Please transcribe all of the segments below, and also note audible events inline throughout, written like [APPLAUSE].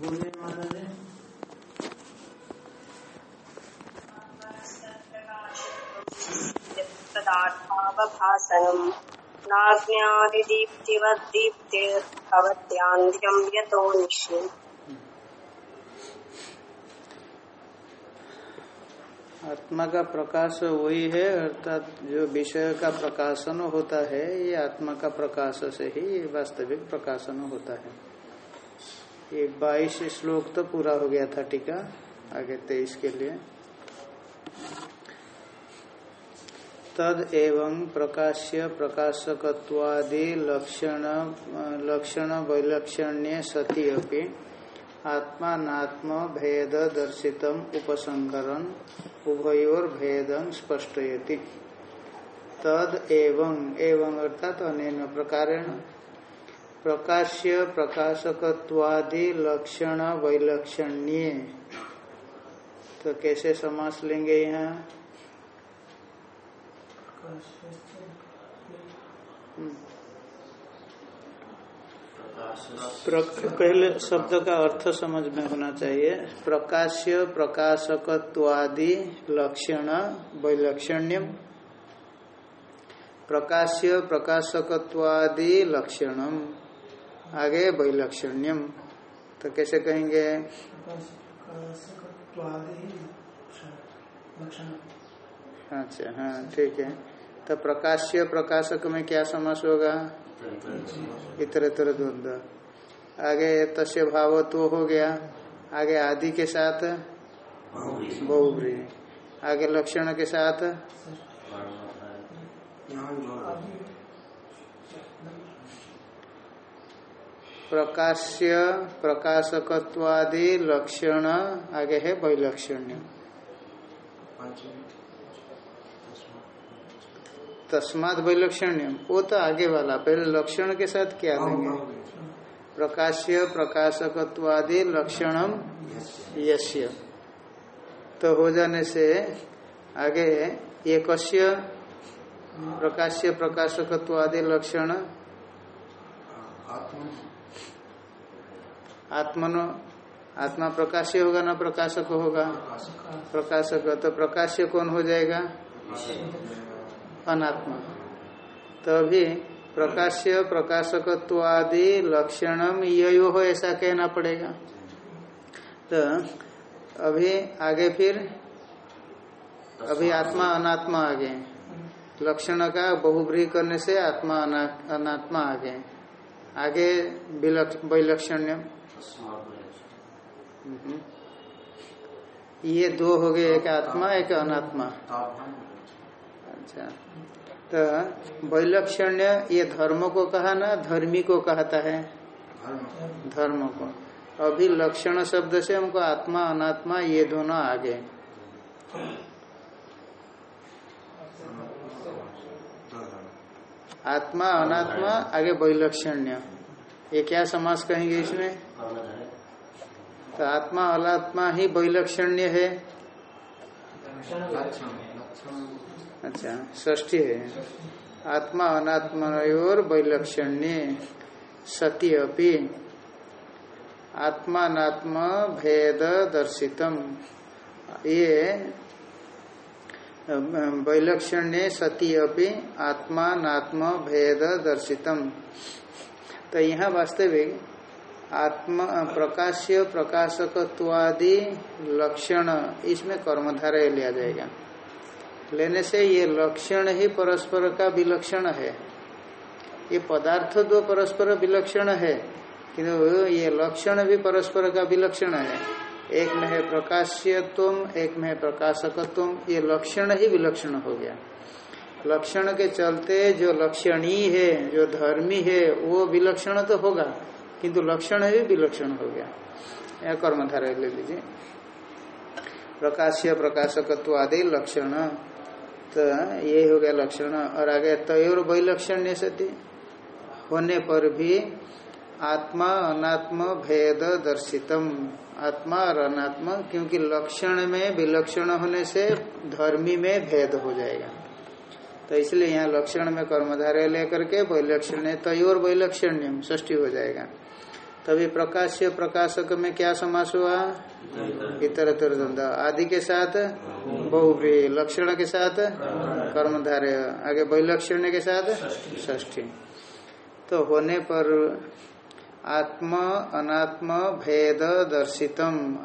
बोले महाराज तदात्मावभासनम् नाज्ञादिदीप्तिवद्दीप्तिर्भवत्यान्ध्यं यतो निश्यम् आत्मा का प्रकाश वही है, अर्थात जो विषय का प्रकाशन होता है, ये आत्मा का प्रकाश से ही वास्तविक प्रकाशन होता है। ये बाईस श्लोक तो पूरा हो गया था टीका आगे तेईस के लिए। तद एवं प्रकाश्य प्रकाशकत्वादि लक्षण लक्षण वैलक्षण्य सती अपनी आत्मात्म भेद दर्शितम उपसंकरण उभयोर भेदं स्पष्टयति। तद एवं एवं अर्थात अनेन प्रकारेण प्रकाश्य प्रकाशकत्वादि लक्षण वैलक्षण्य तो कैसे समास लेंगे यहाँ? पहले शब्द का अर्थ समझ में होना चाहिए। प्रकाश्य प्रकाशकत्वादि लक्षण वैलक्षण्यम। प्रकाश्य प्रकाशकत्वादि लक्षणम। आगे वैलक्षण्यम। तो कैसे कहेंगे? अच्छा हाँ ठीक है। तो प्रकाश्य प्रकाशक में क्या समास होगा? इतर इतर द्वंद्व आगे तस्य भाव तो हो गया। आगे आदि के साथ बहुब्री आगे लक्षण के साथ प्रकाश्य, प्रकाशकत्वादि लक्षण। आगे है वैलक्षण्य। तस्मात वैलक्षण्य वो तो आगे वाला पहले लक्षण के साथ क्या देंगे? प्रकाश्य प्रकाशकत्वादि लक्षणम यश्य तो हो जाने से आगे ये कश्य प्रकाश्य प्रकाशकत्वादि लक्षण। आत्मनो। आत्मा प्रकाश्य होगा ना प्रकाशक होगा? प्रकाशक। तो प्रकाश्य कौन हो जाएगा? अनात्मा तभी प्रकाश्य प्रकाशकत्वादि लक्षणम यो हो ऐसा कहना पड़ेगा। तो अभी आगे फिर अभी आत्मा अनात्मा आगे लक्षण का बहुब्री करने से आत्मा अनात्मा आगे आगे वैलक्षण्य। ये दो हो गए एक आत्मा एक अनात्मा। अच्छा। तो वैलक्षण्य ये धर्म को कहा ना, धर्मी को कहता है। धर्म को। अभी लक्षण शब्द से हमको आत्मा, अनात्मा, ये दोनों आगे। आत्मा, अनात्मा, आगे वैलक्षण्य। ये क्या समास कहेंगे इसमें? तो आत्मा, अनात्मा ही वैलक्षण्य है। अच्छा ष्ठी है। आत्मा अनात्मयोर वैलक्षण्य, सती अपि। आत्मात्म भेद दर्शितम। ये वैलक्षण्य, सती अपि आत्मात्म भेद दर्शितम। तो यहाँ वास्तविक आत्मा, प्रकाश्य, प्रकाशकत्वादि लक्षण, इसमें कर्मधारय लिया जाएगा। लेने से ये लक्षण ही परस्पर का विलक्षण है। ये पदार्थ दो परस्पर विलक्षण है, किंतु ये लक्षण भी परस्पर का विलक्षण है। एक में है प्रकाश्यत्व, एक में है प्रकाशकत्व, ये लक्षण ही विलक्षण हो गया। लक्षण के चलते जो लक्षणी है, जो धर्मी है, वो विलक्षण तो होगा, किंतु लक्षण भी विलक्षण हो गया। या कर्मधारय ले लीजिए। प्रकाश्य प्रकाशकत्व आदि लक्षण। तो ये हो गया लक्षण। और आगे, तयोर वैलक्षण्य सती। होने पर भी आत्मा अनात्म भेद दर्शितम। आत्मा और अनात्मा, क्योंकि लक्षण में विलक्षण होने से धर्मी में भेद हो जाएगा। तो इसलिए यहाँ लक्षण में कर्मधारय लेकर के वैलक्षण्य, तयोर वैलक्षण्यम ष्टी हो जाएगा। तभी प्रकाश्य प्रकाशक में क्या समास हुआ? इतर द्वंद आदि के साथ? बहुप्रिय लक्षण के साथ? कर्मधारय। आगे वैलक्षण्य के साथ? ष्ठी तो होने पर आत्म, अनात्म, भेद, दर्शितम।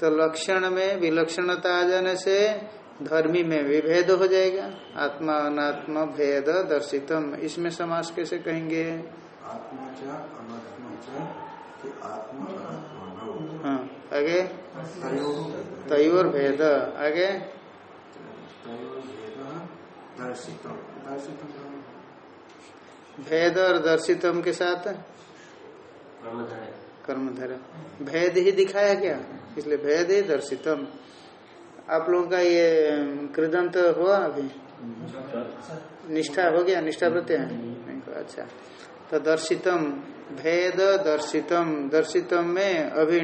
तो लक्षण में विलक्षणता आ जाने से धर्मी में विभेद हो जाएगा। आत्मा, अनात्म, भेद, दर्शितम। इसमें समास कैसे कहेंगे? हाँ। आगे? तयोर भेद आगे? भेद और दर्शितम के साथ? कर्मधारय। भेद ही दिखाया गया इसलिए भेद ही दर्शितम। आप लोगों का ये कृदंत हुआ अभी? निष्ठा। हो गया? निष्ठा प्रत्यय? अच्छा। तो दर्शितम भेद दर्शितम दर्शितम में अभी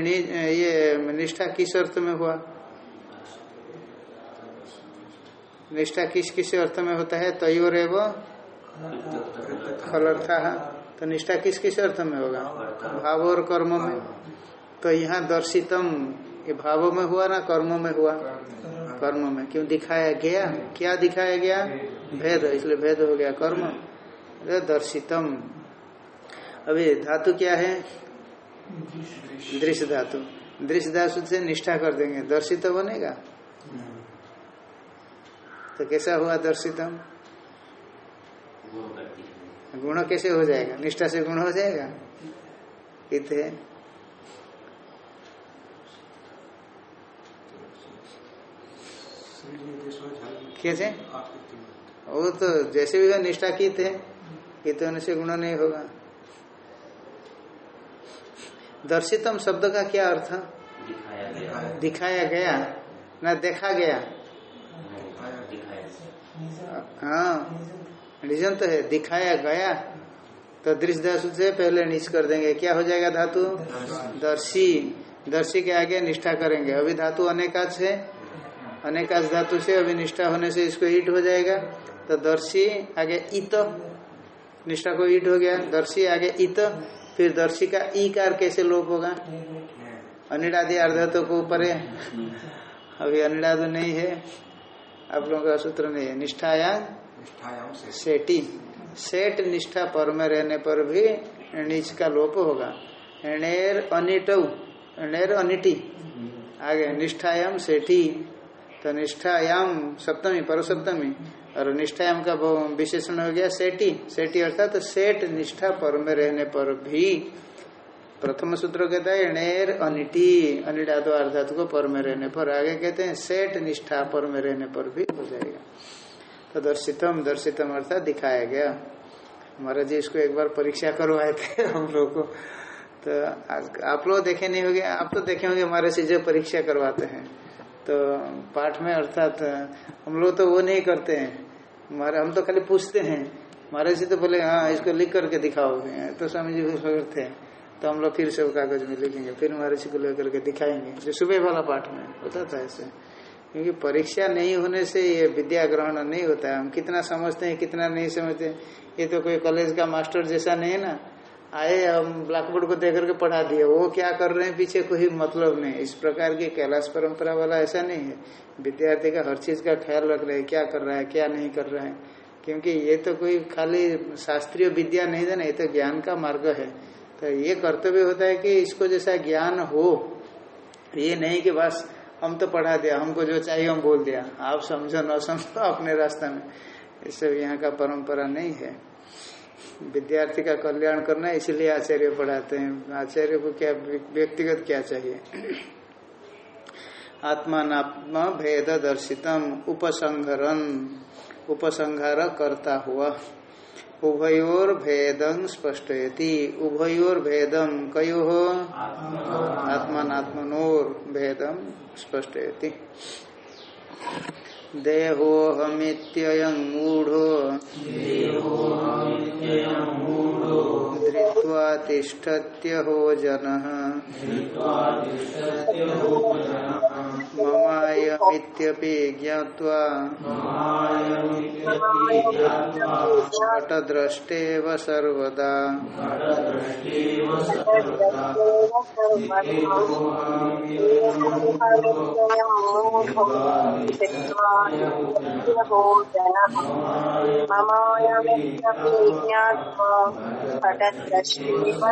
ये निष्ठा किस अर्थ में हुआ? निष्ठा किस किस अर्थ में होता है? तयोर एवं फलर्था। तो निष्ठा किस किस अर्थ में होगा? भाव और कर्म में। तो यहाँ दर्शितम, ये भाव में हुआ ना कर्म में हुआ? कर्म में। क्यों दिखाया गया? क्या दिखाया गया? भेद। इसलिए भेद हो गया कर्म। दर्शितम। अभी धातु क्या है? दृश्य धातु। दृश्य धातु से निष्ठा कर देंगे। दर्शित तो बनेगा? तो कैसा हुआ दर्शितम? गुण कैसे हो जाएगा? निष्ठा से गुण हो जाएगा? इत है। कैसे? वो तो जैसे भी निष्ठा की थे कित होने से गुण नहीं होगा। दर्शितम शब्द का क्या अर्थ? दिखाया गया। ना देखा गया। हाँ रीजन तो है दिखाया गया। तो दृश्य धातु से पहले नीच कर देंगे। क्या हो जाएगा धातु? दर्शी। दर्शी। के आगे निष्ठा करेंगे। अभी धातु अनेकाच है अनेकाच धातु से अभी निष्ठा होने से इसको ईट हो जाएगा। तो दर्शी आगे इत निष्ठा को ईट हो गया। दर्शी आगे इत फिर दर्शी का ई कार कैसे लोप होगा? अनिडादि अर्धातु को ऊपर है। अभी अनिडादु नहीं है। आप लोगों का सूत्र नहीं है। निष्ठाया सेटी। सेट निष्ठा पर में रहने पर भी नीच का लोप होगा। एणेर अनिट। एणेर अनिटी। आगे निष्ठायाम सेठी तो निष्ठायाम सप्तमी पर सप्तमी और निष्ठायाम का विशेषण हो गया सेठी सेठी अर्थात तो सेठ निष्ठा पर में रहने पर भी प्रथम सूत्र कहता है, एणेर अनिटी। अनिटा तो अर्थात को पर में रहने पर। आगे कहते हैं सेठ निष्ठा पर में रहने पर भी हो जाएगा। तो दर्शितम दर्शितम अर्थात दिखाया गया। महाराज जी, इसको एक बार परीक्षा करवाए थे [LAUGHS] हम लोग को। तो आप लोग देखे नहीं होंगे, आप तो देखे होंगे हमारे से जो परीक्षा करवाते हैं। तो पाठ में अर्थात हम लोग तो वो नहीं करते हैं। हमारे, हम तो खाली पूछते हैं। महाराज जी तो बोले हाँ इसको लिख करके दिखाओगे तो स्वामी जी करते हैं तो हम लोग फिर से कागज़ में लिखेंगे। फिर महाराज जी को लेकर के दिखाएँगे। जो सुबह वाला पाठ में होता था ऐसे। क्योंकि परीक्षा नहीं होने से ये विद्या ग्रहण नहीं होता है। हम कितना समझते हैं, कितना नहीं समझते ये तो कोई कॉलेज का मास्टर जैसा नहीं है ना। आए, हम ब्लैक बोर्ड को देख करके पढ़ा दिए वो क्या कर रहे हैं, पीछे कोई मतलब नहीं। इस प्रकार की कैलाश परंपरा वाला ऐसा नहीं है। विद्यार्थी का हर चीज़ का ख्याल रख रहे हैं, क्या कर रहा है, क्या नहीं कर रहा है। क्योंकि ये तो कोई खाली शास्त्रीय विद्या नहीं देना ये तो ज्ञान का मार्ग है। तो ये कर्तव्य होता है कि इसको जैसा ज्ञान हो, ये नहीं कि बस हम तो पढ़ा दिया, हमको जो चाहिए हम बोल दिया। आप समझो, न समझो, अपने रास्ता में। इस सब यहाँ का परंपरा नहीं है। विद्यार्थी का कल्याण करना इसलिए आचार्य पढ़ाते हैं। आचार्य को क्या व्यक्तिगत क्या चाहिए? आत्मात्मा भेद दर्शितम उपसंहरन उपसंहार करता हुआ। उभयोर भेदं स्पष्टयति। उभयोर भेदम कयो? आत्मात्मनोर भेदम स्पष्टयति। देहोहमित्ययं मूढो। धृत्वा तिष्ठत्यहो जनः। ममायमित्यपि ज्ञात्वा घटद्रष्टेव सर्वदा।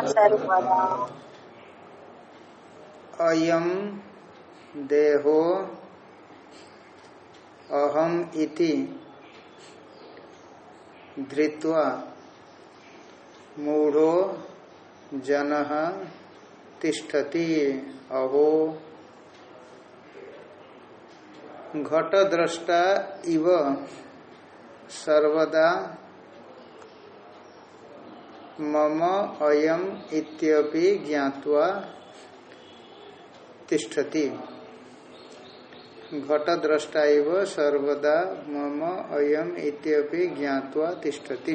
सर्वदा। अयम देहो अहम इति धृत्वा मूढ़ो जन तिष्ठति अहो। घटद्रष्टा इव सर्वदा मम अयम इत्यपि ज्ञात्वा तिष्ठति। घटद्रष्टा इव सर्वदा मम अयम इत्यपि ज्ञावा तिष्ठति।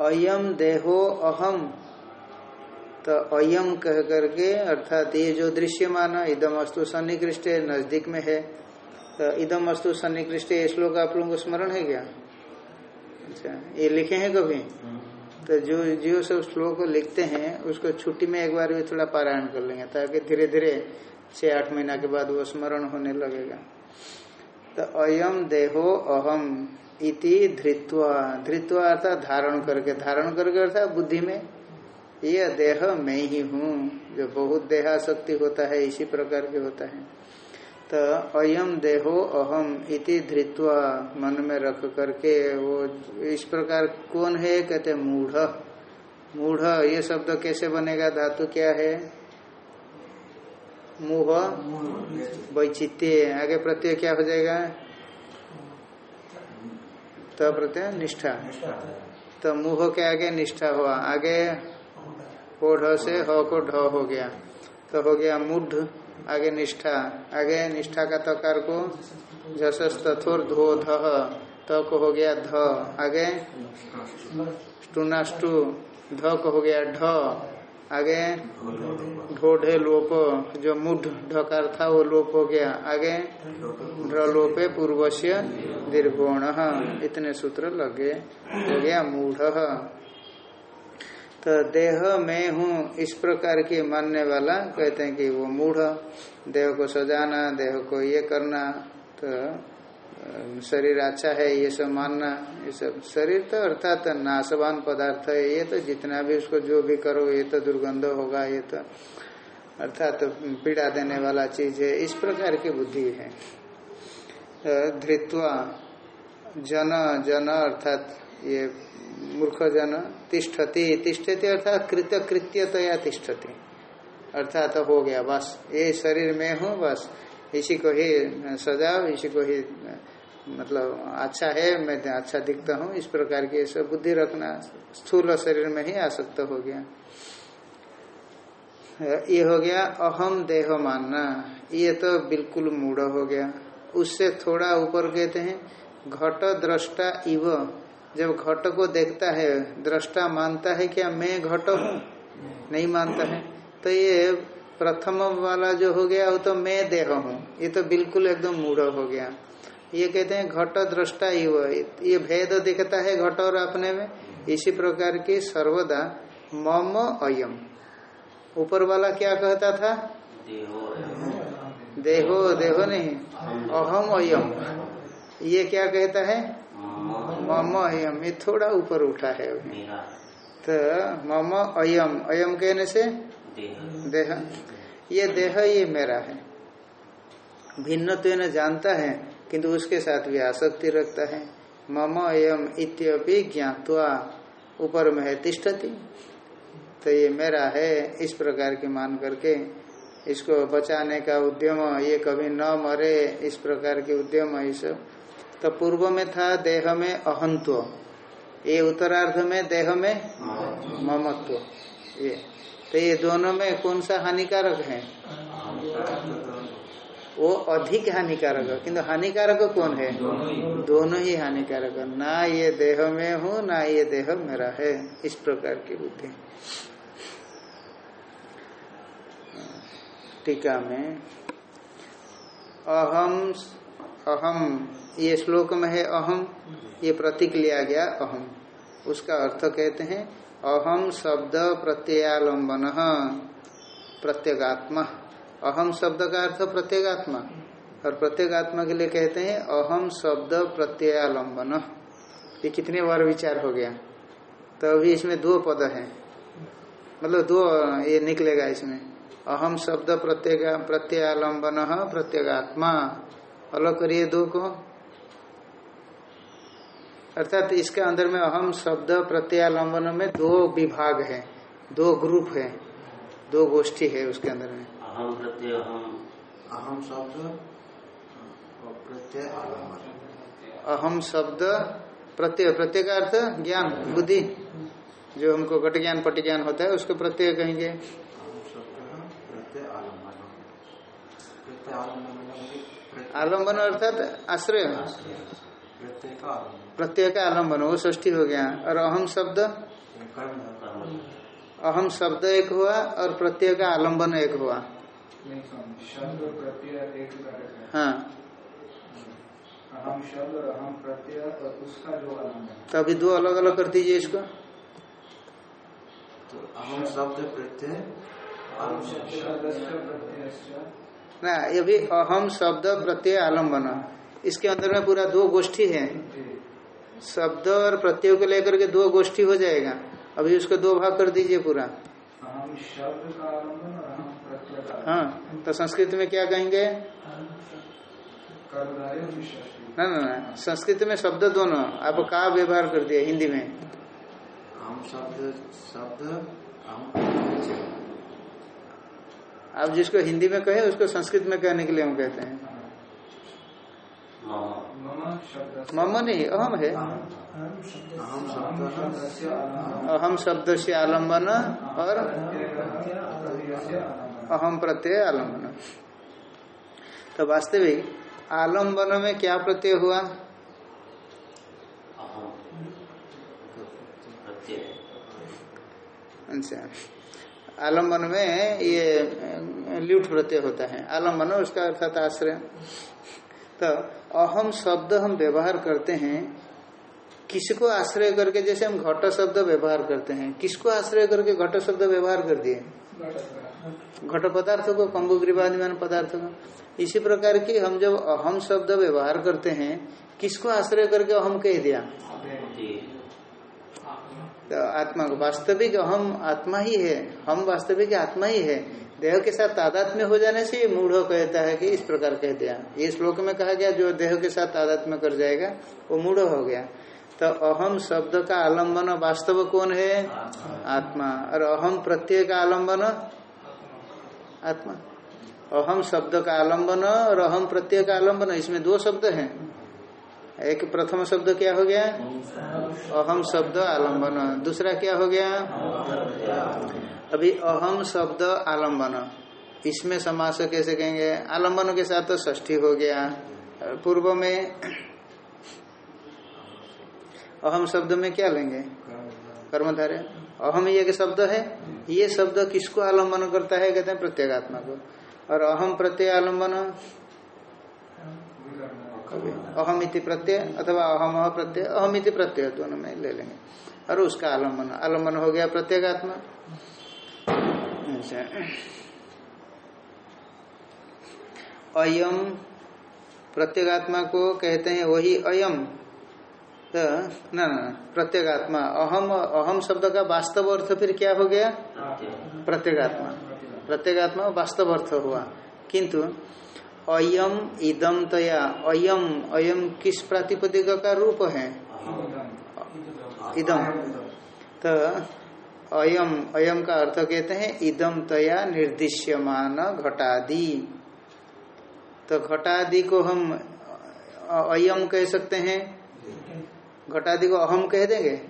अयम देहो अहम। तो अयम कह करके अर्थात ये जो दृश्यमान इदम अस्तु सन्निकृष्ट नज़दीक में है तो इदम अस्तु सन्निकृष्ट ये श्लोक आप लोगों को स्मरण है क्या? अच्छा ये लिखे हैं कभी? तो जो जो सब श्लोक लिखते हैं उसको छुट्टी में एक बार भी थोड़ा पारायण कर लेंगे ताकि धीरे धीरे छह आठ महीना के बाद वो स्मरण होने लगेगा। तो अयम देहो अहम इति धृत्वा। धृत्वा अर्थात धारण करके। धारण करके अर्थात बुद्धि में। ये देह मैं ही हूँ। जो बहुत देहाशक्ति होता है, इसी प्रकार के होता है। तो अयम देहो अहम इति धृत्वा। मन में रख करके वो इस प्रकार कौन है? कहते मूढ़। मूढ़, ये शब्द कैसे बनेगा? धातु क्या है? मुह वैचित्य आगे प्रत्यय क्या हो जाएगा? तो प्रत्यय निष्ठा। तो मुह के आगे निष्ठा हुआ। आगे ओ ढ से ह को ढ हो गया। तो हो गया मुढ़, आगे निष्ठा। आगे निष्ठा का तकार को जसस तथोर धो ध त को हो गया ध। आगे टूनाष्टु ध को हो गया ढ। आगे ढोढ़े लोप, जो मुढ़ ढकार था, वो लोप हो गया। आगे ढ लोपे पूर्व से दीर्घोण, इतने सूत्र लगे, हो गया मूढ़। तो देह मैं हूँ, इस प्रकार की मानने वाला कहते हैं कि वो मूढ़, देह को सजाना, देह को ये करना तो शरीर अच्छा है, ये सब मानना, ये सब। शरीर तो अर्थात नाशवान पदार्थ है, ये तो जितना भी उसको जो भी करो ये तो दुर्गंध होगा, ये तो अर्थात तो पीड़ा देने वाला चीज़ है, इस प्रकार की बुद्धि है। धृत्वा, जन जन अर्थात ये मूर्ख जन, तिष्ठति तिष्ठति अर्थात कृत्य कृत्यतया तिष्ठति। अर्थात हो गया, बस। ये शरीर में हूँ, बस। इसी को ही सजाओ, इसी को ही मतलब अच्छा है, मैं अच्छा दिखता हूँ, इस प्रकार की सब बुद्धि रखना स्थूल शरीर में ही आसक्त हो गया। ये हो गया अहम देह मानना। ये तो बिल्कुल मूढ़ हो गया। उससे थोड़ा ऊपर कहते हैं, घट दृष्टा इव। जब घट को देखता है, दृष्टा मानता है क्या मैं घट हूँ, नहीं मानता है तो ये प्रथम वाला जो हो गया, वो तो मैं देह हूँ। ये तो बिल्कुल एकदम मूढ़ हो गया। ये कहते हैं घट दृष्टा इव ये भेद दिखता है घट और अपने में। इसी प्रकार की सर्वदा मम अयम। ऊपर वाला क्या कहता था? देहो देहो नहीं अहम अयम। ये क्या कहता है? मम अयम। ये थोड़ा ऊपर उठा है अभी। तो मम अयम अयम कहने से? देह। ये देह ये मेरा है। भिन्न तो जानता है। किंतु उसके साथ भी आसक्ति रखता है। मम अयम इत्यपि ज्ञातवा ऊपर में है, तिष्ठति। तो ये मेरा है, इस प्रकार की मान करके इसको बचाने का उद्यम, ये कभी न मरे, इस प्रकार के उद्यम, ये सब। तो पूर्व में था, देह में अहंत्व। ये उत्तरार्ध में, देह में ममत्व। ये। तो ये दोनों में कौन सा हानिकारक है? वो अधिक हानिकारक है। किंतु हानिकारक कौन है? दोनों ही हानिकारक है। ना ये देह में हूँ, ना ये देह मेरा है। इस प्रकार की बुद्धि। टीका में अहम अहम, ये श्लोक में है अहम। ये प्रतीक लिया गया अहम। उसका अर्थ कहते हैं, अहम शब्द प्रत्ययालंबन, प्रत्येगात्मा। अहम शब्द का अर्थ प्रत्येगात्मा। और प्रत्येगात्मा के लिए कहते हैं, अहम शब्द प्रत्ययालंबन। ये कितने बार विचार हो गया? तो अभी इसमें दो पद है। मतलब दो, ये निकलेगा इसमें। अहम शब्द प्रत्येक प्रत्ययालंबन, प्रत्येगात्मा। अलग करिए दो को। अर्थात इसके अंदर में अहम शब्द प्रत्यालंबन में दो विभाग है, दो ग्रुप है, दो गोष्ठी है उसके अंदर में। अहम प्रत्यय अहम अहम शब्द प्रत्यय आलंबन। अहम शब्द प्रत्यय। प्रत्यय का अर्थ ज्ञान बुद्धि। जो हमको घट ज्ञान पट ज्ञान होता है उसको प्रत्यय कहेंगे। अहम शब्द प्रत्यय आलंबन। प्रत्यय अर्थात आश्रय। प्रत्यय का आलंबन। प्रत्यय वो ष्ठी हो गया। और अहम शब्द? कर्म कर्म अहम शब्द एक हुआ और प्रत्यय का आलंबन एक हुआ। नहीं शब्द प्रत्यय एक ही है। हाँ। अहम शब्द और अहम प्रत्यय और उसका जो आलंबन है। तो अभी दो अलग अलग कर दीजिए इसको। तो अहम शब्द प्रत्यय ना ये भी अहम शब्द प्रत्यय आलंबन। इसके अंदर में पूरा दो गोष्ठी है। शब्द और प्रत्यय को लेकर के दो गोष्ठी हो जाएगा। अभी उसको दो भाग कर दीजिए पूरा। अहम शब्द का आलंबन हाँ तो संस्कृत में क्या कहेंगे? ना ना ना संस्कृत में शब्द दोनों आप का व्यवहार कर दिया हिंदी में? अहम शब्द शब्द आप जिसको हिंदी में कहे उसको संस्कृत में कहने के लिए हम कहते हैं। मम नहीं अहम है। अहम शब्द अहम शब्द से आलंबन और अहम प्रत्यय आलंबन। तो वास्तविक आलंबन में क्या प्रत्यय हुआ? अच्छा। आलंबन में ये ल्यूट प्रत्यय होता है। आलंबन उसका अर्थात आश्रय। तो अहम शब्द हम व्यवहार करते हैं किसको आश्रय करके? जैसे हम घट शब्द व्यवहार करते हैं किसको आश्रय करके घट शब्द व्यवहार कर दिए? घट पदार्थ को कंबुग्रीवादिमान पदार्थ को। इसी प्रकार की हम जब अहम शब्द व्यवहार करते हैं किसको आश्रय करके अहम कह दिया? तो आत्मा को। वास्तविक अहम आत्मा ही है। हम वास्तविक आत्मा ही है। देह के साथ तादात्म्य हो जाने से ये मूढ़ कहता है कि इस प्रकार कह दिया। ये श्लोक में कहा गया जो देह के साथ तादात्म्य कर जाएगा वो मूढ़ हो गया। तो अहम शब्द का आलंबन वास्तव कौन है? आत्मा। और अहम प्रत्यय का आलंबन आत्मा। अहम शब्द का आलंबन और अहम प्रत्यय का आलंबन इसमें दो शब्द हैं। एक प्रथम शब्द क्या हो गया? अहम शब्द आलंबन दूसरा क्या हो गया? अभी अहम शब्द आलंबन इसमें समास कैसे कहेंगे? आलंबन के साथ तो ष्ठी हो गया। पूर्व में अहम शब्द में क्या लेंगे? कर्मधारे अहम ये शब्द है, ये शब्द किसको आलंबन करता है? कहते हैं प्रत्येगात्मा को। और अहम प्रत्यय आलंबन अहम इति प्रत्यय अथवा अहम अह प्रत्यय। अहम इति प्रत्यय दोनों में ले लेंगे। और उसका आलंबन आलंबन हो गया प्रत्येगात्मा। अच्छा। अयम। प्रत्येगात्मा को कहते हैं वही अयम। तो ना प्रत्येगात्मा। अहम अहम शब्द का वास्तव अर्थ फिर क्या हो गया? प्रत्येगात्मा। प्रत्येगात्मा वास्तव अर्थ हुआ। किंतु, अयम इदम तया, अयम अयम किस प्रातिपदिक का रूप है? इदम। तो अयम अयम का अर्थ कहते हैं, इदम तया निर्दिश्यमान घटादि। तो घटादि को हम अयम कह सकते हैं। घटादि को अहम कह देंगे?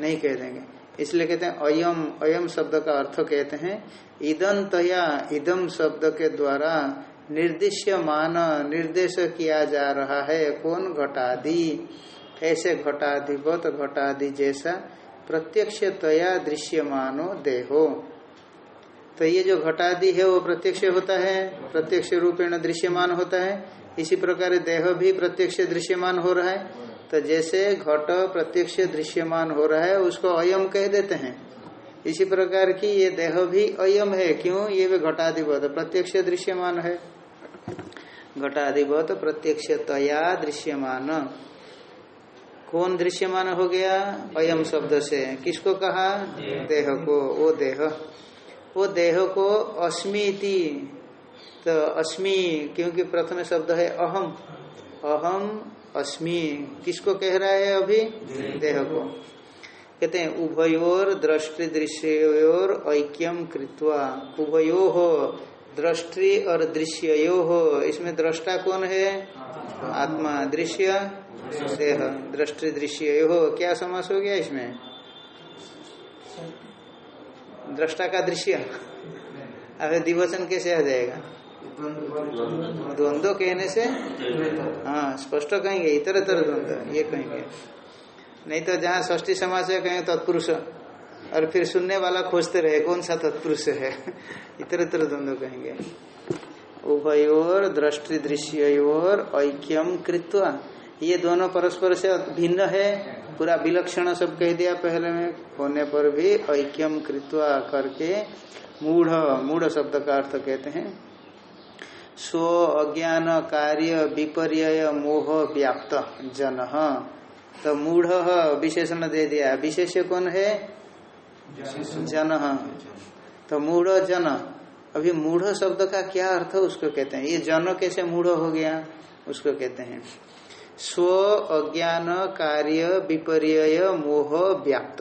नहीं। कह देंगे। इसलिए कहते हैं अयम अयम शब्द का अर्थ कहते हैं इदम तया इदम शब्द के द्वारा निर्दिश्यमान निर्देश किया जा रहा है कौन? घटादि। ऐसे घटाधिपत घटादि जैसा प्रत्यक्ष तया दृश्यमानो देहो। तो ये जो घटादि है वो प्रत्यक्ष होता है प्रत्यक्ष रूपेण दृश्यमान होता है। इसी प्रकार देह भी प्रत्यक्ष दृश्यमान हो रहा है। तो जैसे घट प्रत्यक्ष दृश्यमान हो रहा है, उसको अयम कह देते हैं। इसी प्रकार की ये देह भी अयम है। क्यों? ये भी घटाधिपत, प्रत्यक्ष दृश्यमान है। घटाधिपत प्रत्यक्ष तया दृश्यमान। कौन दृश्यमान हो गया? अयम शब्द से। किसको कहा? देह को। वो देह। वो देह को अस्मिति। तो अस्मि, क्योंकि प्रथम शब्द है अहम। अहम अस्मि, किसको कह रहा है अभी? देह को कहते हैं, उभयोर दृष्टि दृश्योर ऐक्यम कृत्वा। उभयो हो दृष्टि और दृश्यो हो इसमें दृष्टा कौन है? आत्मा। दृश्य? देह। दृष्टि दृश्य हो क्या समास हो गया इसमें? दृष्टा का दृश्य। अब दिवचन कैसे आ जाएगा? द्वंद्व कहने से हाँ स्पष्ट कहेंगे, इतर इतर द्वंद्व, ये कहेंगे। नहीं तो जहाँ ष्ठी समाज है, कहेंगे तत्पुरुष। और फिर सुनने वाला खोजते रहे, कौन सा तत्पुरुष है? इतर इतर द्वंद्व कहेंगे। उभयोर दृष्टि दृश्योर ऐक्यम कृत्वा। ये दोनों परस्पर से भिन्न है। पूरा विलक्षण सब कह दिया पहले में। होने पर भी ऐक्यम कृत्वा करके मूढ़ मूढ़ शब्द का अर्थ कहते हैं। स्व अज्ञान कार्य विपर्य मोह व्याप्त जन। तो मूढ़ विशेषण दे दिया। विशेष कौन है? जन। तो मूढ़ जन। अभी मूढ़ शब्द का क्या अर्थ उसको कहते हैं। ये जन कैसे मूढ़ हो गया? उसको कहते हैं। स्व अज्ञान कार्य विपर्य मोह व्याप्त।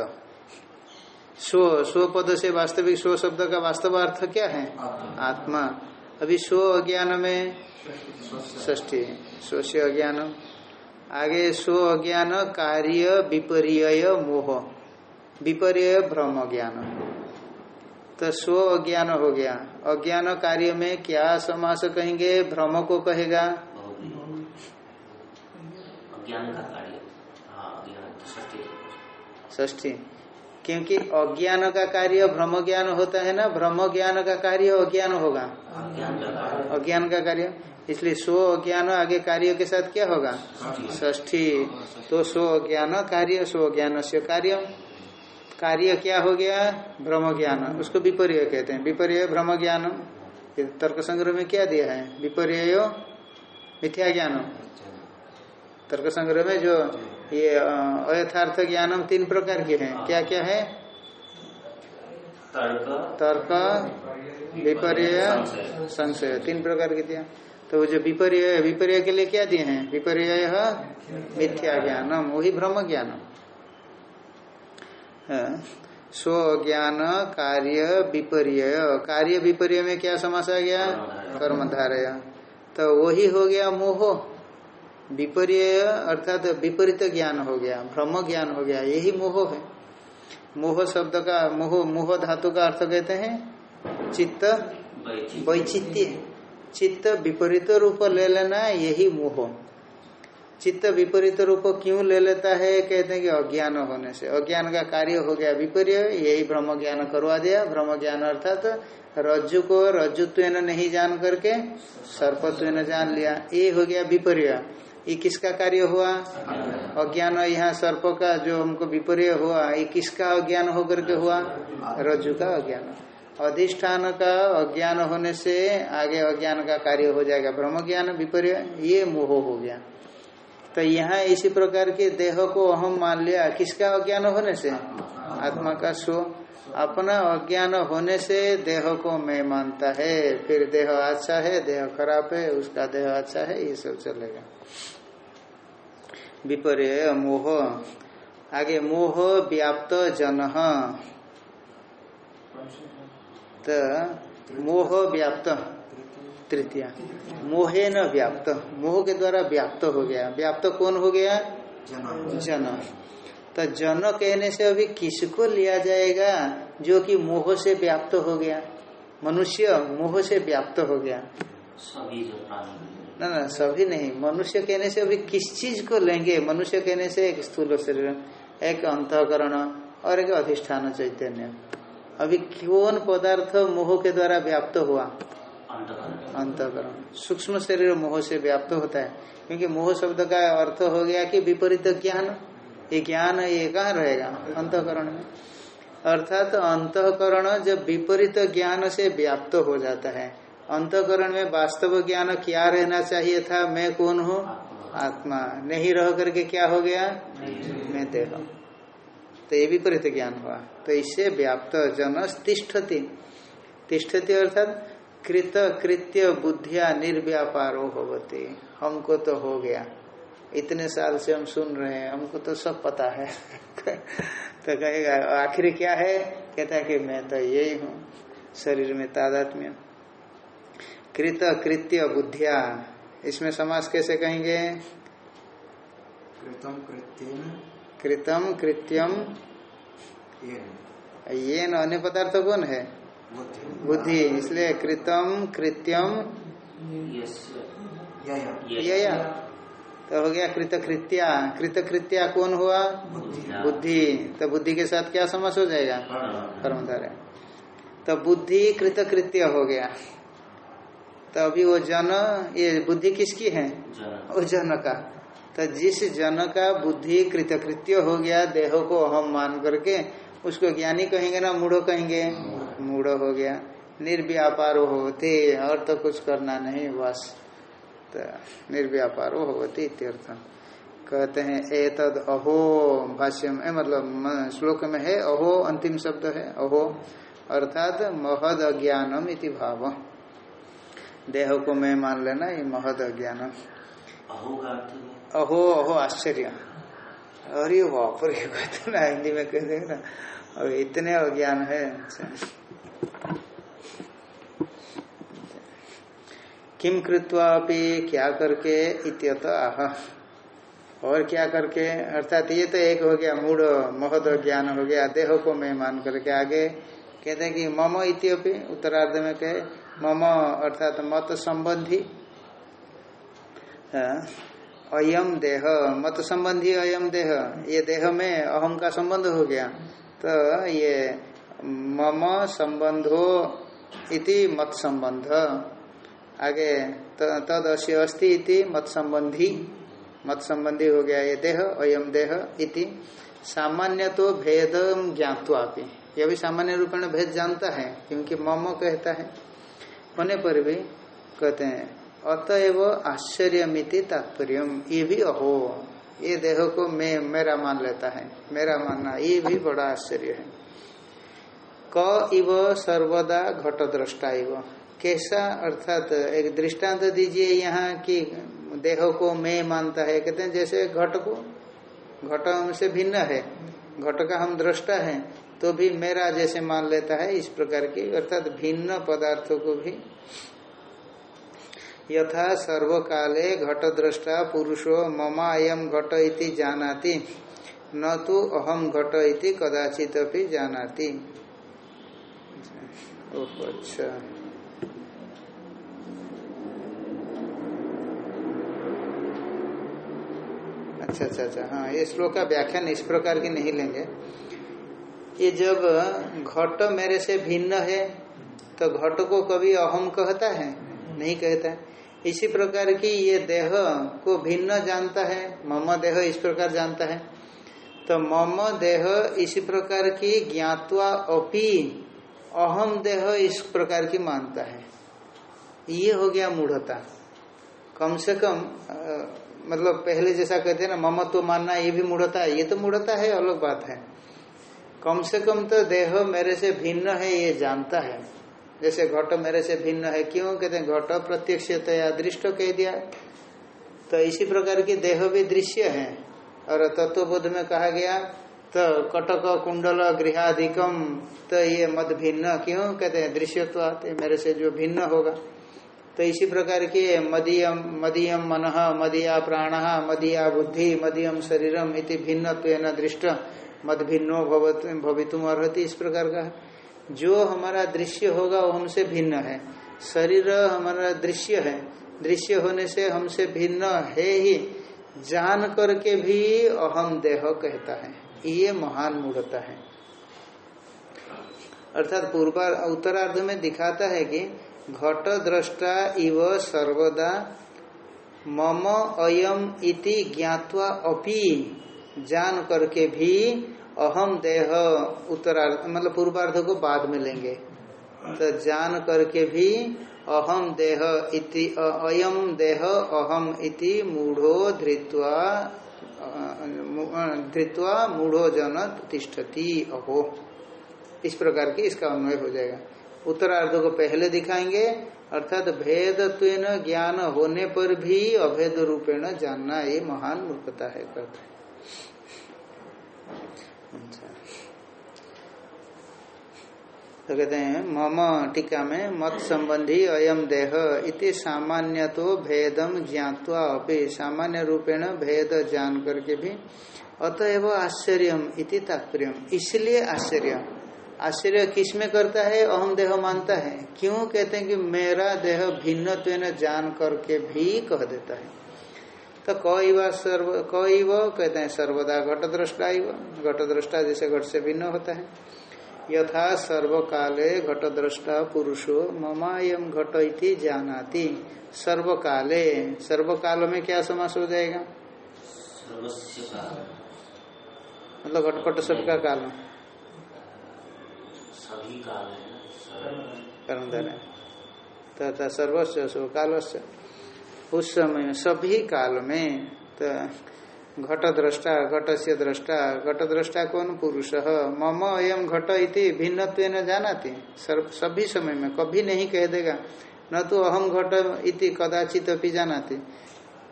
स्व स्व पद से वास्तविक स्व शब्द का वास्तव अर्थ क्या है? आत्मा। अभी स्व अज्ञान में ष्ठी स्व से अज्ञान। आगे स्व अज्ञान कार्य विपर्य मोह। विपर्य भ्रम ज्ञान तो स्व अज्ञान हो गया। अज्ञान कार्य में क्या समास कहेंगे? भ्रम को कहेगा। अज्ञान का कार्य। हाँ ष्ठी क्योंकि अज्ञान का कार्य भ्रम ज्ञान होता है ना भ्रम ज्ञान का कार्य अज्ञान होगा। अज्ञान का कार्य। इसलिए स्व अज्ञान आगे कार्य के साथ क्या होगा? ष्ठी तो स्व अज्ञान कार्य स्व ज्ञान से कार्य। कार्य क्या हो गया? ब्रह्म ज्ञान उसको विपर्य कहते हैं। विपर्य ब्रह्म ज्ञान तर्क संग्रह में क्या दिया है? विपर्य मिथ्या ज्ञान तर्क संग्रह में जो। ये अयथार्थ ज्ञानम तीन प्रकार के हैं। क्या क्या है? तर्क विपर्य संशय। तीन प्रकार के दिया। तो वो जो विपर्य विपर्य के लिए क्या दिए हैं? विपर्य मिथ्या ज्ञानम वही ब्रह्म ज्ञानम। स्व ज्ञान कार्य विपर्य। कार्य विपर्य में क्या समास आ गया? कर्मधारय। तो वही हो गया मोह। विपर्य अर्थात विपरीत ज्ञान हो गया भ्रम ज्ञान हो गया यही मोह है। मोह शब्द का मोह मोह धातु का अर्थ कहते हैं चित्त वैचित्य चित्त विपरीत रूप ले लेना यही मोह। चित्त विपरीत रूप क्यों ले लेता है कहते हैं कि अज्ञान होने से। अज्ञान का कार्य हो गया विपर्य यही ब्रह्म ज्ञान करवा दिया। ब्रह्म ज्ञान अर्थात तो रज्जु को रज्जुत्व नहीं जान करके सर्पत्व जान लिया। ये हो गया विपर्य। ये किसका कार्य हुआ? अज्ञान यहाँ सर्प का, जो हमको विपर्य हुआ। ये किसका अज्ञान होकर के हुआ? रज्जु का अज्ञान। अधिष्ठान का अज्ञान होने से आगे अज्ञान का कार्य हो जाएगा। ब्रह्म ज्ञान विपर्य, ये मोह हो गया। तो यहाँ इसी प्रकार के देह को अहम मान लिया। किसका अज्ञान होने से? आत्मा का स्व अपना अज्ञान होने से देह को मैं मानता है। फिर देह अच्छा है, देह खराब है, उसका देह अच्छा है, ये सब चलेगा। विपर्य मोह। आगे मोह व्याप्त जन। तो मोह व्याप्त। तृतीया। मोहे न व्याप्त। मोह के द्वारा व्याप्त हो गया। व्याप्त कौन हो गया? जन। तो जन कहने से अभी किसको लिया जाएगा जो कि मोह से व्याप्त हो गया? मनुष्य मोह से व्याप्त हो गया। सभी जो प्राणी ना ना सभी नहीं। मनुष्य कहने से अभी किस चीज़ को लेंगे? मनुष्य कहने से एक स्थूल शरीर एक अंतकरण और एक अधिष्ठान चैतन्य। अभी कौन पदार्थ मोह के द्वारा व्याप्त हुआ? अंतकरण। सूक्ष्म शरीर मोह से व्याप्त होता है। क्योंकि मोह शब्द का अर्थ हो गया कि विपरीत ज्ञान। ये ज्ञान ये कहाँ रहेगा? अंतकरण में। अर्थात अंतकरण जब विपरीत ज्ञान से व्याप्त हो जाता है अंतकरण में वास्तव ज्ञान क्या रहना चाहिए था? मैं कौन हूँ? आत्मा। नहीं रह करके क्या हो गया? मैं देह। तो ये विपरीत ज्ञान हुआ। तो इससे व्याप्त जन तिष्ठति। तिष्ठति अर्थात कृत कृत्य बुद्धिया निर्व्यापारो होती हमको तो हो गया। इतने साल से हम सुन रहे हैं। हमको तो सब पता है। [LAUGHS] तो कहेगा आखिर क्या है? कहता है कि मैं तो यही हूँ। शरीर में तादात्म्य। कृत कृत्य बुद्धिया। इसमें समास कैसे कहेंगे? कृतम कृत्यम कृतम कृत्यम। ये न अन्य पदार्थ कौन है? बुद्धि। इसलिए कृतम कृत्यम। यया। या तो हो गया कृत कृत्या। कृत कृत्या कौन हुआ? बुद्धि। तो बुद्धि के साथ क्या समास हो जाएगा? कर्मधारय तो बुद्धि कृत कृत्य हो गया। तो अभी वो जन ये बुद्धि किसकी है? वो जन का। तो जिस जन का बुद्धि कृतकृत्य हो गया देह को अहम मान करके उसको ज्ञानी कहेंगे ना मूढ़ो कहेंगे? मूढ़ो। हो गया। निर्व्यापार होते और तो कुछ करना नहीं बस। तो निर्व्यापार होती इत्यर्थ कहते हैं ए तद अहो भाष्य में मतलब श्लोक में है अहो अंतिम शब्द है अहो अर्थात महद अज्ञानम इति भाव। देह को मैं मान लेना ये महद अज्ञानम अहो है? अहो आश्चर्य। अरे बाप रे कहते ना हिंदी में कहते हैं ना और इतने अज्ञान है। किम कृत्वा भी क्या करके इत्यत आह। और क्या करके? अर्थात ये तो एक हो गया मूड महद ज्ञान हो गया देह को मैं मान करके आगे। कहते हैं कि मम इत्यपि उत्तरार्ध में कहे मम अर्थात मत संबंधी हाँ, अयम देह मत संबंधी अयम देह ये देह में अहम का संबंध हो गया। तो ये मम संबंधो इति मत संबंध आगे तद अस्य अस्ति इति मत संबंधी मत संबंधी हो गया ये देह अयम देह इति। सामान्य तो भेद ज्ञातवा यह भी सामान्य रूप में भेद जानता है क्योंकि मम कहता है। होने पर भी कहते हैं, अतएव आश्चर्यमिति तात्पर्यम, ये भी अहो, ये देह को मैं, मेरा मान लेता है, मेरा मानना, ये भी बड़ा आश्चर्य है। क इव सर्वदा घट दृष्टा इव कैसा अर्थात एक दृष्टांत दीजिए यहाँ की देह को मैं मानता है, कहते हैं जैसे घट को, घट हमसे भिन्न है, घट का हम दृष्टा है तो भी मेरा जैसे मान लेता है इस प्रकार की, अर्थात भिन्न पदार्थों को भी। यथा सर्वकाले घट दृष्टा पुरुषो ममा अयम घट इति जानाति, न तो अहम घट इति कदाचित भी जानाति। अच्छा। अच्छा अच्छा अच्छा हाँ ये श्लोक का व्याख्यान इस प्रकार की नहीं लेंगे। ये जब घट मेरे से भिन्न है तो घट को कभी अहम कहता है? नहीं कहता। है इसी प्रकार की ये देह को भिन्न जानता है मम देह इस प्रकार जानता है। तो मम देह इसी प्रकार की ज्ञातवा अपि अहम देह इस प्रकार की मानता है। ये हो गया मूढ़ता। कम से कम अ, मतलब पहले जैसा कहते हैं ना मम तो मानना ये भी मूढ़ता है ये तो मूढ़ता है अलग बात है। कम से कम तो देह मेरे से भिन्न है, ये जानता है। जैसे घट मेरे से भिन्न है, क्यों? कहते हैं, घट प्रत्यक्ष दृष्ट कह दिया। तो इसी प्रकार की देह भी दृश्य है। और तत्वबोध में कहा गया तो कटक, कुंडल गृहाधिकम तो ये मत भिन्न, क्यों? कहते हैं दृश्यत्व आते मेरे से जो भिन्न होगा। तो इसी प्रकार की मदीयम मदीयम मन, मदिया प्राण, मदिया बुद्धि, मदीयम शरीरम इति भिन्न दृष्ट। मद भिन्नो भवितुम अर्ति इस प्रकार का। जो हमारा दृश्य होगा वो हमसे भिन्न है। शरीर हमारा दृश्य है। दृश्य होने से हमसे भिन्न है ही। जान करके भी अहम देह कहता है। ये महान मूढ़ता है। अर्थात पूर्वार उत्तरार्ध में दिखाता है कि घट दृष्टा इव सर्वदा मम अयम इति ज्ञात्वा अपि जान करके भी अहम देह उत्तरार्ध मतलब पूर्वार्ध को बाद में लेंगे। तो जान करके भी अहम देह इति अयम देह अहम इति मूढ़ो धृत्वा धृत्वा मूढ़ो जन तिष्ठति अहो। इस प्रकार की इसका अन्वय हो जाएगा। उत्तरार्ध को पहले दिखाएँगे, अर्थात भेद ज्ञान होने पर भी अभेद रूपेण जानना ये महान मूर्खता है करते तो कहते हैं, मम टीका में मत संबंधी अयम देह इति सामान्य तो भेदम ज्ञात्वा अपि सामान्य रूपेण भेद जान करके भी अतएव आश्चर्यम इति तात्पर्य इसलिए आश्चर्य। आश्चर्य किसमें करता है? अहम देह मानता है। क्यों? कहते हैं कि मेरा देह भिन्न जान करके भी कह देता है। तो कई बार सर्व कई वो कहते हैं सर्वदा घट दृष्टा घट दृष्टा जैसे घट से भिन्न होता है। यथा सर्वकाले घट दृष्टा पुरुषो ममायम घट इति जानाति। सर्वकाले सर्वकाल में क्या समास हो जाएगा? मतलब घटपट सबका काल। सभी काल है सर्व- कर्मधर है। तथा सर्वस्व सो कालस्य उस समय सभी काल में तो घट दृष्टा घट से दृष्टा घट दृष्टा कौन पुरुष? मम अयम घट इति भिन्नत्व न जानाती। सभी समय में कभी नहीं कह देगा। न तो अहम घट इति कदाचित अपनी जानाती।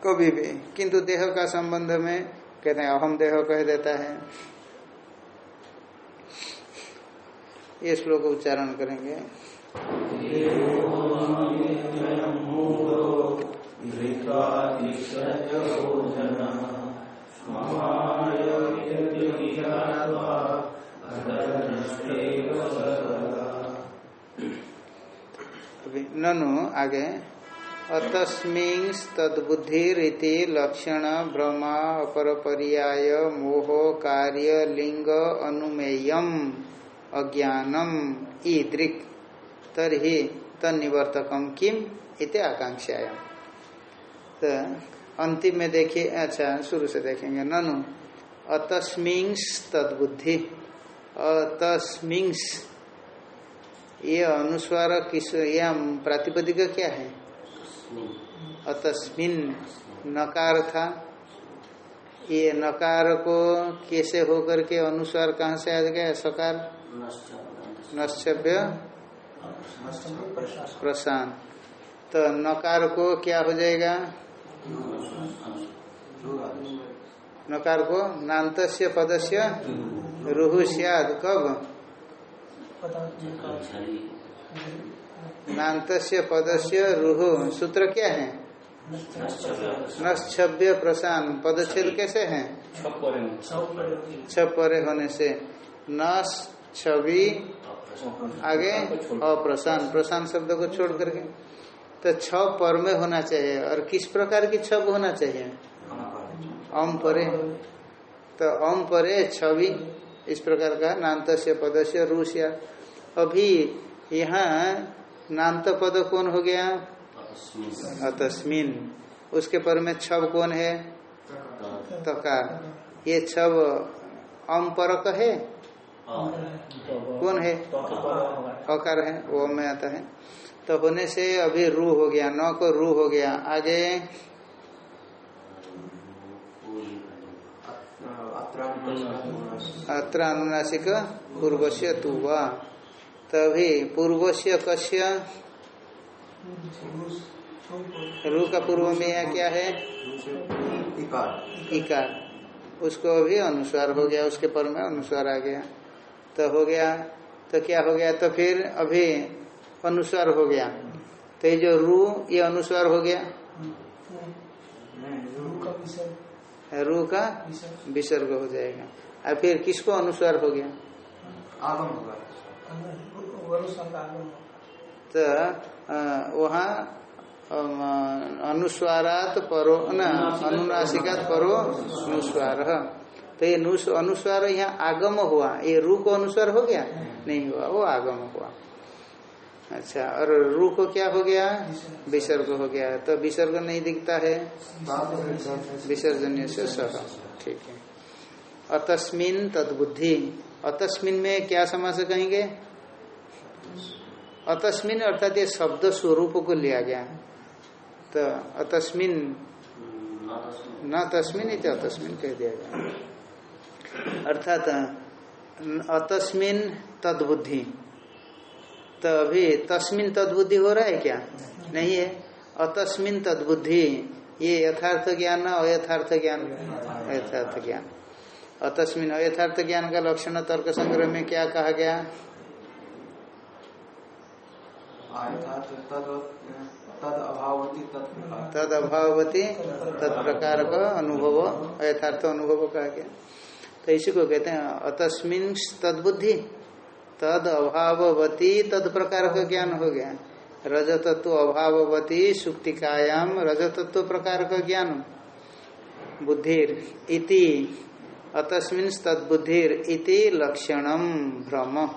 कभी भी। किंतु देह का संबंध में कहते हैं अहम देह कह देता है। ये श्लोक उच्चारण करेंगे। ननु, आगे। तद्बुद्धिरिति लक्षण भ्रमा अपर पर्याय मोह कार्य लिंग अनुमेयम अज्ञानम ईदृक्। तरी तनिवर्तकम किम इति आकांक्षाया तो अंतिम में देखिए अच्छा शुरू से देखेंगे। ननु अतस्मिंस तद्बुद्धि। अतस्मिंस ये अनुस्वार किस या प्रातिपदिक क्या है? अतस्मिन। नकार था। ये नकार को कैसे होकर के अनुस्वार कहाँ से आ गया? सकार? नश्चव्य प्रशांत। तो नकार को क्या हो जाएगा? नकार को नान्तस्य पदस्य रुहु सियाद कब? नान्तस्य पदस्य रुहु सूत्र क्या है? नश्चव्य प्रशांत पदच्छेद कैसे है? छपरे होने से। नस छवि आगे? अप्रशांत प्रशांत शब्द को छोड़ करके। तो छ पर में होना चाहिए। और किस प्रकार की छब होना चाहिए? अम परे। तो अम परे छवि इस प्रकार का नान्त से पद से रूसिया अभी यहाँ नान्त पद कौन हो गया? अतस्मिन उसके पर में छब कौन है? तकार। ये छब अम परक है? कौन है? अकार है वो में आता है। तो होने से अभी रू हो गया नौ को रू हो गया। आगे। अत्र अनुनासिक पूर्व से तुवा तभी पूर्व से कश्य रू का पूर्व में यहाँ क्या है? इकार। उसको अभी अनुस्वार हो गया उसके पर में अनुस्वार आ गया। तो हो गया तो क्या हो गया? तो फिर अभी अनुस्वार हो गया। तो ये जो रू, ये अनुस्वार हो गया। रू का विसर्ग हो जाएगा। और फिर किसको अनुस्वार हो गया? आगम होगा तो वहाँ अनुस्वारात परो, न, अनुनासिकात परो अनुस्वार तो ये नुस- अनुस्वार यहाँ आगम हुआ। ये रू को अनुस्वार हो गया? नहीं हुआ, वो आगम हुआ। अच्छा और रू को क्या हो गया? विसर्ग हो गया। तो विसर्ग नहीं दिखता है? विसर्जन्य से सह। ठीक है। अतस्मिन तदबुद्धि। अतस्मिन में क्या समास कहेंगे? अतस्मिन अर्थात ये शब्द स्वरूप को लिया गया। तो अतस्मिन न तस्मिन इति अतस्मिन कह दिया गया। अर्थात अतस्मिन तदबुद्धि। तो अभी तस्मिन तदबुद्धि हो रहा है क्या? नहीं है? अतस्मिन तदबुद्धि। ये यथार्थ ज्ञान अयथार्थ ज्ञान। यथार्थ ज्ञान। अतस्मिन अयथार्थ ज्ञान का लक्षण तर्क संग्रह में क्या कहा गया? तद तत्प्रकार अभावती तत्प्रकार का अनुभव यथार्थ अनुभव कहा गया। तो इसी को कहते हैं अतस्मिन तदबुद्धि। तद अभाववती, तद प्रकार का ज्ञान हो गया। रजतत्व अभाववती, सुक्तिकायाम रजतत्व प्रकार का ज्ञान। बुद्धिर इति, अतस्मिन तद्बुद्धिर इति लक्षणम भ्रम।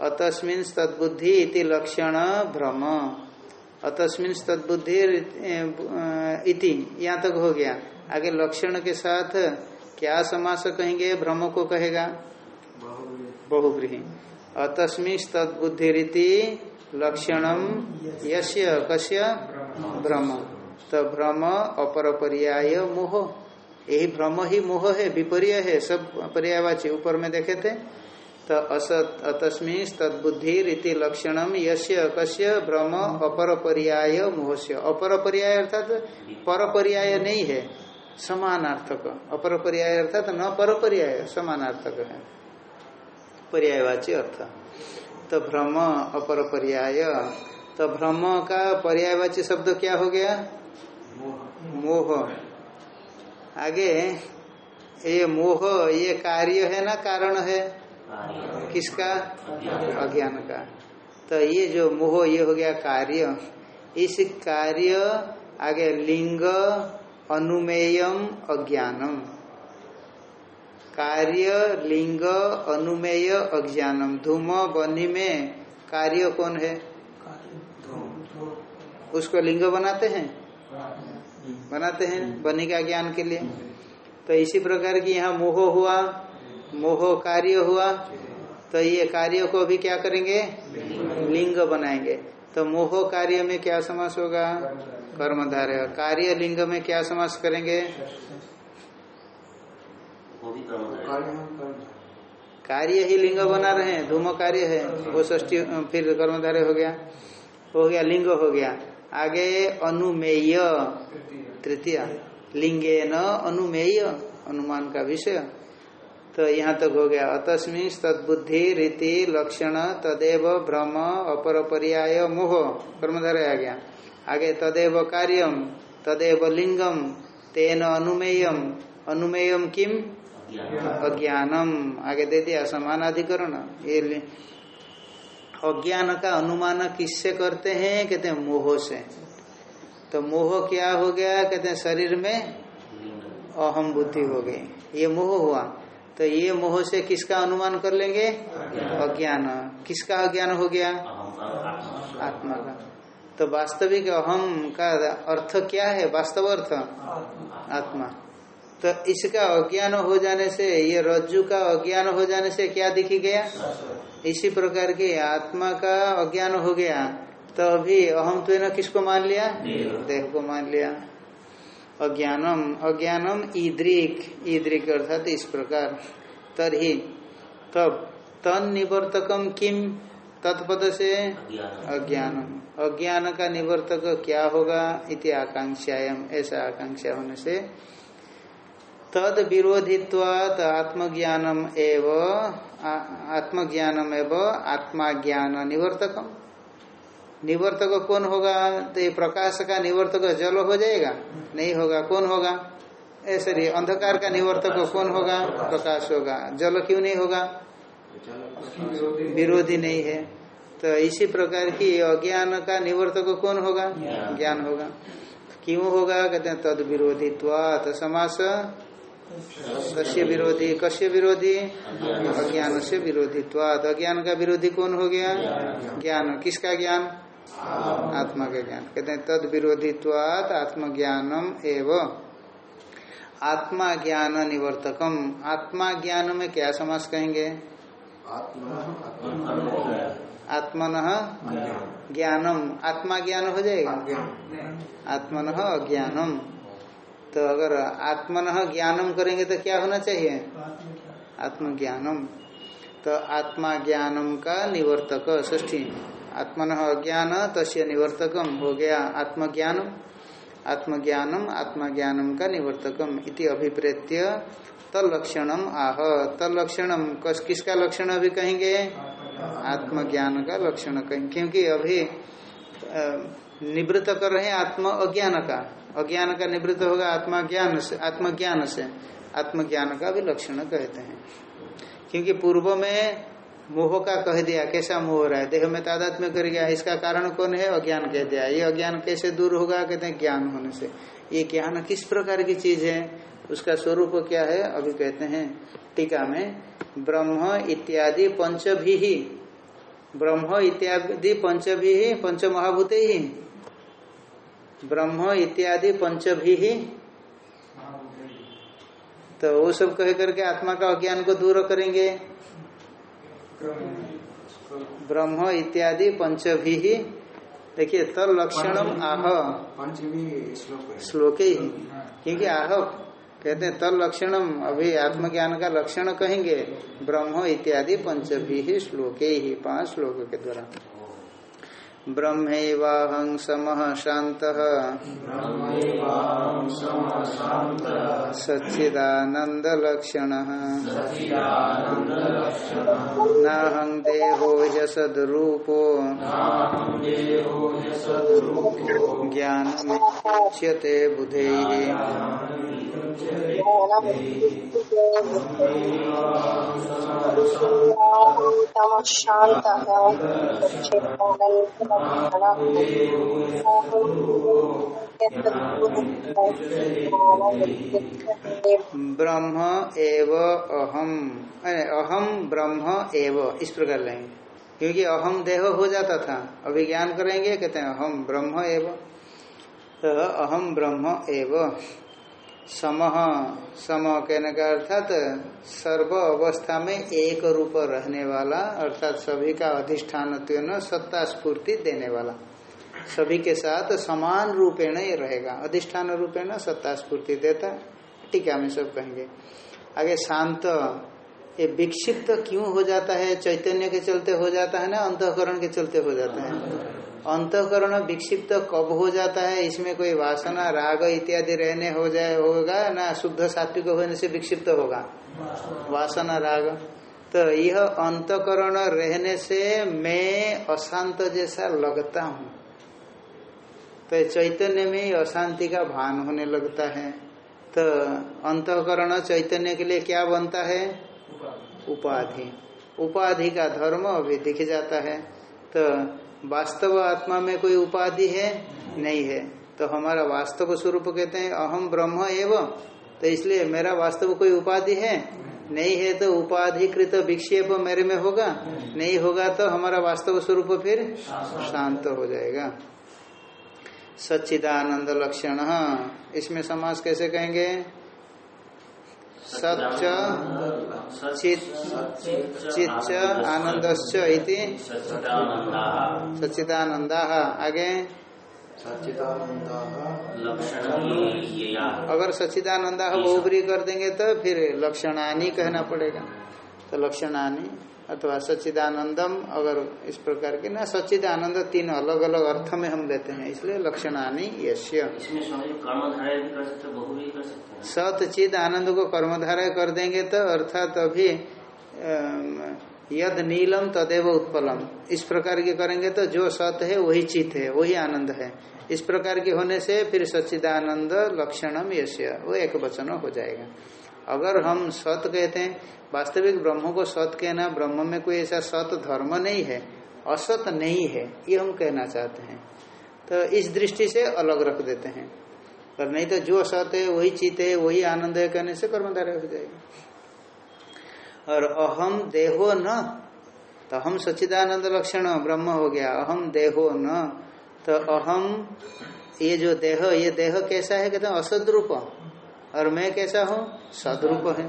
अतस्मिन तद्बुद्धि इति लक्षण भ्रम। अतस्मिन तद्बुद्धिर इति, यहाँ तक हो गया। आगे लक्षण के साथ क्या समास कहेंगे? भ्रम को कहेगा। बहुव्रीहि। अतस्मिन तद्बुद्धिरिति यस्य कस्य? भ्रम तो भ्रम अपर मोह। यही भ्रम ही मोह है विपर्य है, सब पर्यायवाची। ऊपर में देखे थे। तो असत अतस्मिन तद्बुद्धि रीति लक्षणम यस्य कस्य? भ्रम अपर पर्याय मोहस्य। अपर पर्याय अर्थात पर पर्याय नहीं है, समानार्थक। अपर पर्याय अर्थात न पर पर्याय समानार्थक है। पर्यायवाची अर्थ। तो भ्रम, अपर पर्याय। तो भ्रम का पर्यायवाची शब्द क्या हो गया? मोह। आगे, ये मोह, ये कार्य है ना, कारण है? किसका? अज्ञान का। तो ये जो मोह, ये हो गया कार्य। इस कार्य, आगे लिंग, अनुमेयम, अज्ञानम। कार्य, लिंग, अनुमेय, अज्ञानम। धूम, बनी में कार्य कौन है? उसको लिंग बनाते हैं? बनाते हैं, बनी का ज्ञान के लिए। तो इसी प्रकार की यहाँ मोह हुआ, मोह कार्य हुआ तो ये कार्य को भी क्या करेंगे? लिंग बनाएँगे। तो मोह कार्य में क्या समास होगा? कर्मधारय। कार्य लिंग में क्या समास करेंगे? वो भी कर्म कार्य ही लिंग बना रहे हैं, धूम कार्य है, वो ष्टी फिर कर्मधारय हो गया हो गया लिंग हो गया। आगे अनुमेय, तृतीय। लिंगे न अनुमेय, अनुमान का विषय। तो यहाँ तक हो गया। अतस्मिन तद्बुद्धि रीति, लक्षण, तदेव भ्रम, अपर पर्याय, मोह। कर्मधारय आ गया। आगे तदेव कार्यम तदेव लिंगम तेन अनुमेयम अनुमेयम किम? अज्ञानम। आगे दे दिया समानाधिकरण ये अज्ञान का अनुमान किससे करते हैं? कहते हैं मोह से। तो मोह क्या हो गया? कहते हैं शरीर में अहम बुद्धि हो गई। ये मोह हुआ। तो ये मोह से किसका अनुमान कर लेंगे? अज्ञान। किसका अज्ञान हो गया? आत्मा का। तो वास्तविक अहम का अर्थ क्या है? वास्तव अर्थ? आत्मा। तो इसका अज्ञान हो जाने से ये रज्जु का अज्ञान हो जाने से क्या दिखी गया? इसी प्रकार की आत्मा का अज्ञान हो गया। तो अभी अहम तो न किसको मान लिया? देह को मान लिया। अज्ञानम अज्ञानम ईद्रिक। ईद्रिक अर्थात इस प्रकार। तरही तब तन निवर्तकम किम? तत्पद से अज्ञानम। अज्ञान का निवर्तक क्या होगा? इति आकांक्षायाम। ऐसा आकांक्षा होने से तद विरोधित्वात आत्मज्ञानम एव आत्मज्ञानम एव आत्माज्ञान निवर्तकम। निवर्तक कौन होगा? तो ये प्रकाश का निवर्तक जल हो जाएगा? नहीं होगा। कौन होगा? ऐसे ही अंधकार का निवर्तक कौन होगा? प्रकाश होगा। जल क्यों नहीं होगा? विरोधी नहीं है। तो इसी प्रकार की अज्ञान का निवर्तक कौन होगा? ज्ञान होगा। क्यों होगा? कहते हैं, तद विरोधित्वात समास कस्य विरोधी, कश्य विरोधी? अज्ञान से विरोधित्वाद अज्ञान का विरोधी कौन हो गया? ज्ञान। किसका ज्ञान? आत्मा का ज्ञान। कहते हैं, तद विरोधित्वात आत्मज्ञानम एवं। आत्मा ज्ञान निवर्तकम। आत्मा ज्ञान में क्या समास कहेंगे? आत्मन ज्ञानम। आत्मा ज्ञान हो जाएगा? आत्मन अज्ञानम। तो अगर आत्मन ज्ञानम करेंगे तो क्या होना चाहिए? आत्मज्ञानम। तो आत्मा ज्ञानम का निवर्तक ष्ठी आत्मन अज्ञान, तस्य निवर्तकम, हो गया आत्मज्ञानम। आत्मज्ञानम आत्मज्ञानम का निवर्तकम इति अभिप्रेत्य तलक्षणम आह। तलक्षणम किसका लक्षण अभी कहेंगे? आत्मज्ञान का लक्षण कहेंगे। क्योंकि अभी निवृत्त कर रहे हैं आत्म अज्ञान का। अज्ञान का निवृत्त होगा आत्मा ज्ञान से, आत्मज्ञान से। आत्मज्ञान का भी लक्षण कहते हैं। क्योंकि पूर्व में मोह का कह दिया, कैसा मोह रहा है? देह में तादात में कर गया, इसका कारण कौन है? अज्ञान कह दिया। ये अज्ञान कैसे दूर होगा? कहते हैं ज्ञान होने से। ये ज्ञान किस प्रकार की चीज़ है? उसका स्वरूप क्या है? अभी कहते हैं। टीका में, ब्रह्म इत्यादि पंच भी ब्रह्म इत्यादि पंच भी पंच महाभूत ही ब्रह्म इत्यादि पंच भी ही तो वो सब कह करके आत्मा का अज्ञान को दूर करेंगे। ब्रह्म इत्यादि पंच भी देखिए तल लक्षणम आह। श्लोक श्लोक। ही। क्योंकि आह कहते हैं तल लक्षणम अभी आत्मज्ञान का लक्षण कहेंगे। ब्रह्म इत्यादि पंच भी श्लोके ही पाँच श्लोक के द्वारा। ब्रह्मैवाहं समः शान्तः। सच्चिदानन्दलक्षणः। नाहं देहो ह्यसद्रूपो ज्ञानमुच्यते बुधैः। ब्रह्म एव अहम अहम ब्रह्म एव, इस प्रकार लेंगे। क्योंकि अहम देह हो जाता था, अभी ज्ञान करेंगे, कहते हैं अहम ब्रह्म एव। तो अहम ब्रह्म एव। समह सम कहने का अर्थात सर्व अवस्था में एक रूप रहने वाला, अर्थात सभी का अधिष्ठान सत्ता स्फूर्ति देने वाला। सभी के साथ समान रूपेण ये रहेगा। अधिष्ठान रूपेण सत्ता स्फूर्ति देता टीका में सब कहेंगे। आगे शांत, ये विक्षिप्त क्यों हो जाता है? चैतन्य के चलते हो जाता है ना? अंतकरण के चलते हो जाता है। अंतकरण विक्षिप्त कब हो जाता है? इसमें कोई वासना, राग इत्यादि रहने हो जाए, होगा ना? शुद्ध सात्विक होने से विक्षिप्त होगा। वासना, राग। तो यह अंतकरण रहने से मैं अशांत जैसा लगता हूँ। तो चैतन्य में अशांति का भान होने लगता है। तो अंतकरण चैतन्य के लिए क्या बनता है? उपाधि। उपाधि का धर्म अभी दिख जाता है। तो वास्तव आत्मा में कोई उपाधि है? नहीं है। तो हमारा वास्तव स्वरूप कहते हैं अहम ब्रह्म एवं। तो इसलिए मेरा वास्तव कोई उपाधि है? नहीं है तो उपाधिकृत विक्षेप मेरे में होगा? नहीं होगा तो हमारा वास्तव स्वरूप फिर शांत हो जाएगा। सच्चिदानंद लक्षण। इसमें समाज कैसे कहेंगे? सच्च चिच्च आनंदश्च इति। सच्चिदानंदा आगे। अगर सच्चिदानंदा बहुबरी कर देंगे तो फिर लक्षणानी कहना पड़ेगा। तो लक्षणानी अथवा सच्चिदानंदम अगर इस प्रकार के ना सच्चिदानंद तीन अलग अलग अर्थ में हम लेते हैं इसलिए लक्षणानी यश्य सत चिद आनंद को कर्मधारय कर देंगे तो अर्थात अभी यद नीलम तदेव उत्पलम। इस प्रकार के करेंगे तो जो सत है वही चित है वही आनंद है। इस प्रकार के होने से फिर सच्चिदानंद लक्षणम यश्य वो एक वचन हो जाएगा। अगर हम सत कहते हैं, वास्तविक ब्रह्म को सत कहना, ब्रह्म में कोई ऐसा सत धर्म नहीं है, असत नहीं है, ये हम कहना चाहते हैं। तो इस दृष्टि से अलग रख देते हैं। और नहीं तो जो असत है, वही चित है, वही आनंद है, कहने से कर्मधारय हो जाएगा। और अहम देहो न तो हम सच्चिदानंद लक्षण, ब्रह्म हो गया, अहम देहो न तो अहम, ये जो देह, ये देह कैसा है, कहते हैं असदरूप और मैं कैसा हूँ? सदरूप है।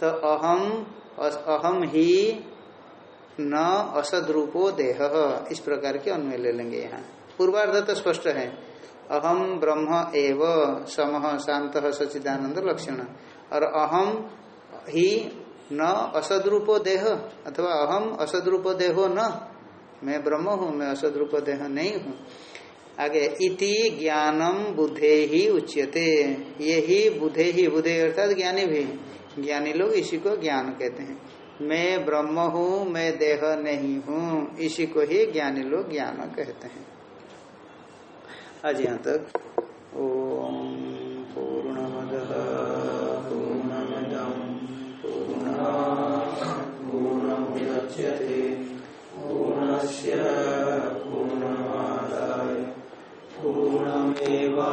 तो अहम अहम ही न असदरूपो देह। इस प्रकार के अन्वय ले लेंगे यहाँ। पूर्वार्ध तो स्पष्ट है। अहम, ब्रह्म, एव समह शांत सचिदानंद लक्षण। और अहम ही न असदरूपो देह, अथवा अहम असदरूपो देहो न। मैं ब्रह्म हूँ, मैं असदरूप देह नहीं हूँ। आगे, इति ज्ञानम बुद्धे ही उच्यते। ये ही बुधे ही, बुधे अर्थात ज्ञानी भी ज्ञानी लोग इसी को ज्ञान कहते हैं। मैं ब्रह्म हूँ, मैं देह नहीं हूँ, इसी को ही ज्ञानी लोग ज्ञान कहते हैं। आज यहाँ तक। ओम पूर्णमद पूर्ण पूर्णा पूर्णमुदच्यते पूर्णस्य पूर्णमेवा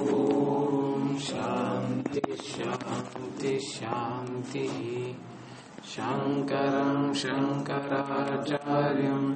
ॐ शान्ति शान्ति शान्तिः। शङ्करं शङ्कराचार्यं